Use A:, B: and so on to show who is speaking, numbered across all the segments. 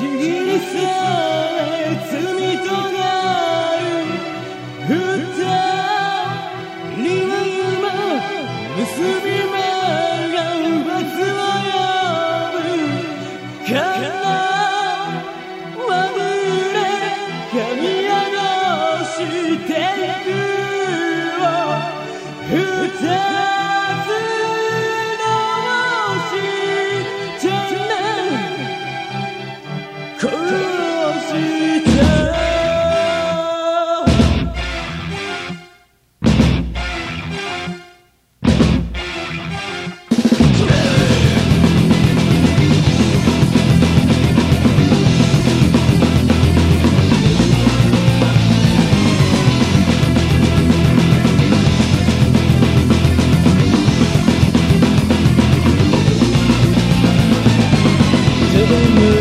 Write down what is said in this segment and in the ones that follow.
A: ちえ罪となる二人の結び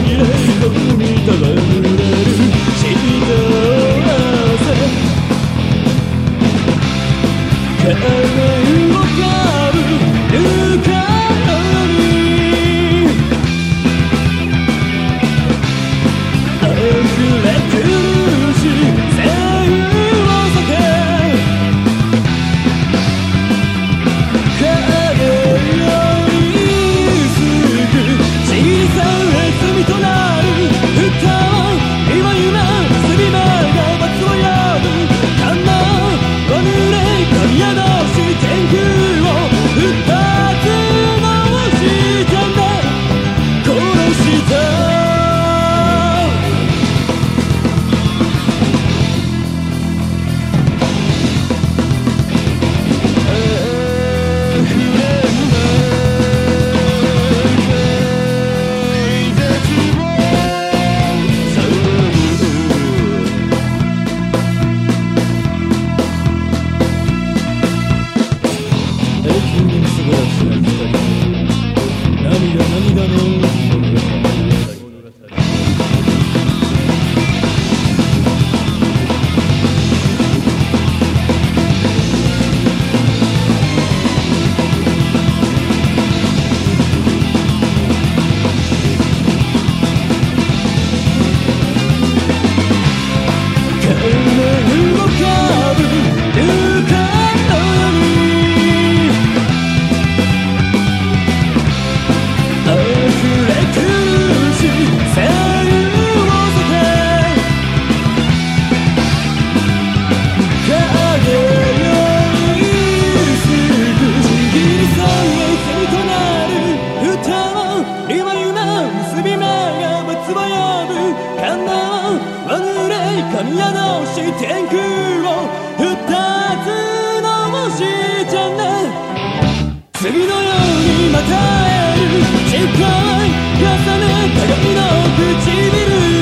A: 你无你的人。Thank 叶うまぐれ神宿し天空を二つの星じゃね次のようにまた会える失敗重ね鏡の唇